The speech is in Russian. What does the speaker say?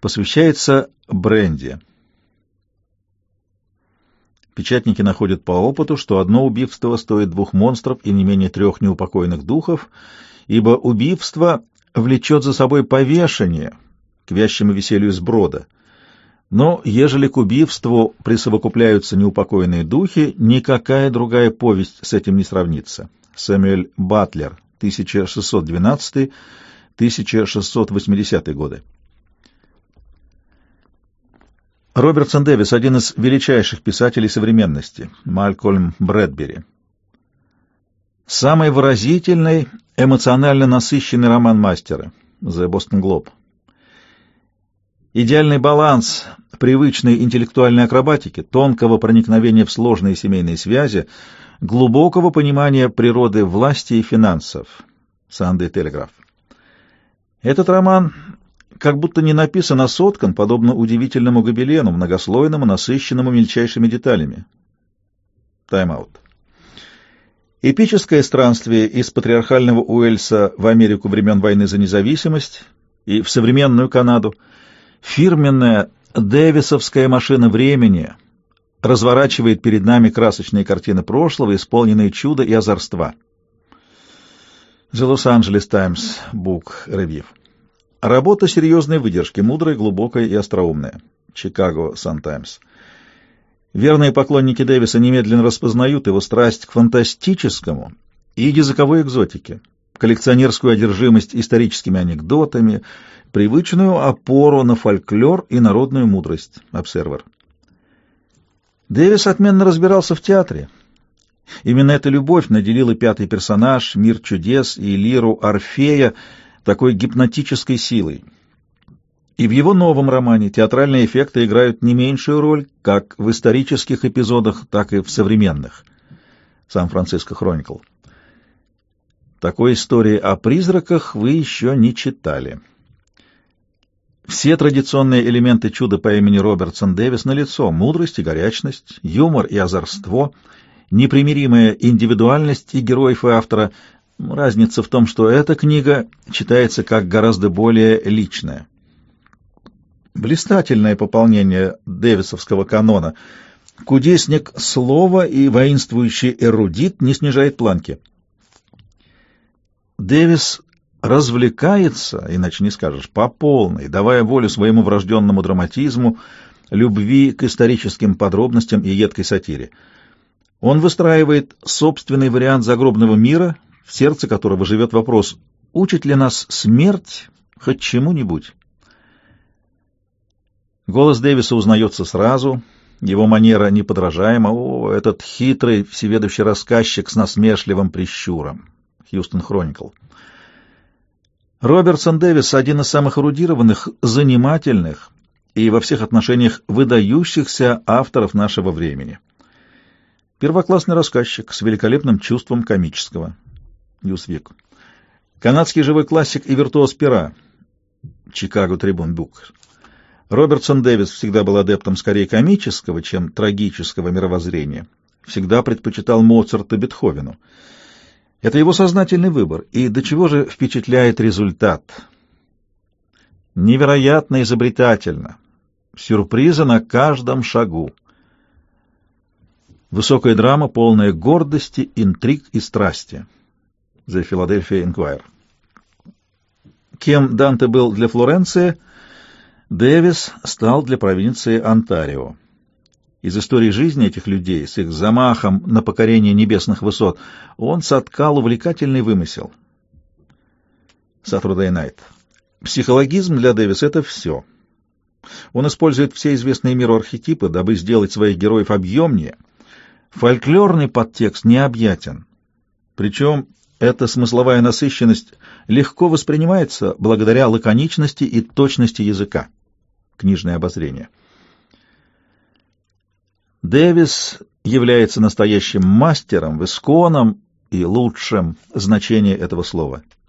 посвящается бренди. Печатники находят по опыту, что одно убийство стоит двух монстров и не менее трех неупокоенных духов, ибо убийство влечет за собой повешение к вящему веселью сброда. Но ежели к убийству присовокупляются неупокоенные духи, никакая другая повесть с этим не сравнится. Сэмюэль Батлер, 1612-1680 годы. Робертсон Дэвис — один из величайших писателей современности, Малькольм Брэдбери. Самый выразительный, эмоционально насыщенный роман мастера, The Boston Globe. Идеальный баланс привычной интеллектуальной акробатики, тонкого проникновения в сложные семейные связи, глубокого понимания природы власти и финансов. Санды Телеграф. Этот роман как будто не написан, а соткан, подобно удивительному гобелену, многослойному, насыщенному мельчайшими деталями. Тайм-аут. Эпическое странствие из патриархального Уэльса в Америку времен войны за независимость и в современную Канаду, фирменная Дэвисовская машина времени разворачивает перед нами красочные картины прошлого, исполненные чуда и озорства. The Los Angeles Times Book Review. Работа серьезной выдержки, мудрая, глубокая и остроумная. Чикаго Сан-Таймс. Верные поклонники Дэвиса немедленно распознают его страсть к фантастическому и языковой экзотике, коллекционерскую одержимость историческими анекдотами, привычную опору на фольклор и народную мудрость. Обсервер. Дэвис отменно разбирался в театре. Именно эта любовь наделила пятый персонаж, мир чудес и лиру Орфея такой гипнотической силой. И в его новом романе театральные эффекты играют не меньшую роль как в исторических эпизодах, так и в современных. Сан-Франциско Хроникл. Такой истории о призраках вы еще не читали. Все традиционные элементы чуда по имени Робертсон Дэвис налицо: мудрость и горячность, юмор и озорство, непримиримая индивидуальность и героев и автора, Разница в том, что эта книга читается как гораздо более личная. Блистательное пополнение Дэвисовского канона. Кудесник слова и воинствующий эрудит не снижает планки. Дэвис развлекается, иначе не скажешь, по полной, давая волю своему врожденному драматизму, любви к историческим подробностям и едкой сатире. Он выстраивает собственный вариант загробного мира — в сердце которого живет вопрос, учит ли нас смерть хоть чему-нибудь. Голос Дэвиса узнается сразу, его манера неподражаема. О, этот хитрый, всеведущий рассказчик с насмешливым прищуром. Хьюстон Хроникл. Робертсон Дэвис — один из самых эрудированных, занимательных и во всех отношениях выдающихся авторов нашего времени. Первоклассный рассказчик с великолепным чувством комического. Ньюсвик. Канадский живой классик и виртуоз пера. Чикаго Трибун Бук. Робертсон Дэвис всегда был адептом скорее комического, чем трагического мировоззрения. Всегда предпочитал Моцарта Бетховену. Это его сознательный выбор, и до чего же впечатляет результат. Невероятно изобретательно. Сюрпризы на каждом шагу. Высокая драма, полная гордости, интриг и страсти. The Philadelphia Inquirer. Кем Данте был для Флоренции, Дэвис стал для провинции Онтарио. Из истории жизни этих людей, с их замахом на покорение небесных высот, он соткал увлекательный вымысел. Saturday Night. Психологизм для Дэвиса — это все. Он использует все известные миру архетипы, дабы сделать своих героев объемнее. Фольклорный подтекст необъятен. Причем эта смысловая насыщенность легко воспринимается благодаря лаконичности и точности языка. Книжное обозрение. Дэвис является настоящим мастером в и лучшем значении этого слова —